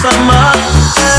summer.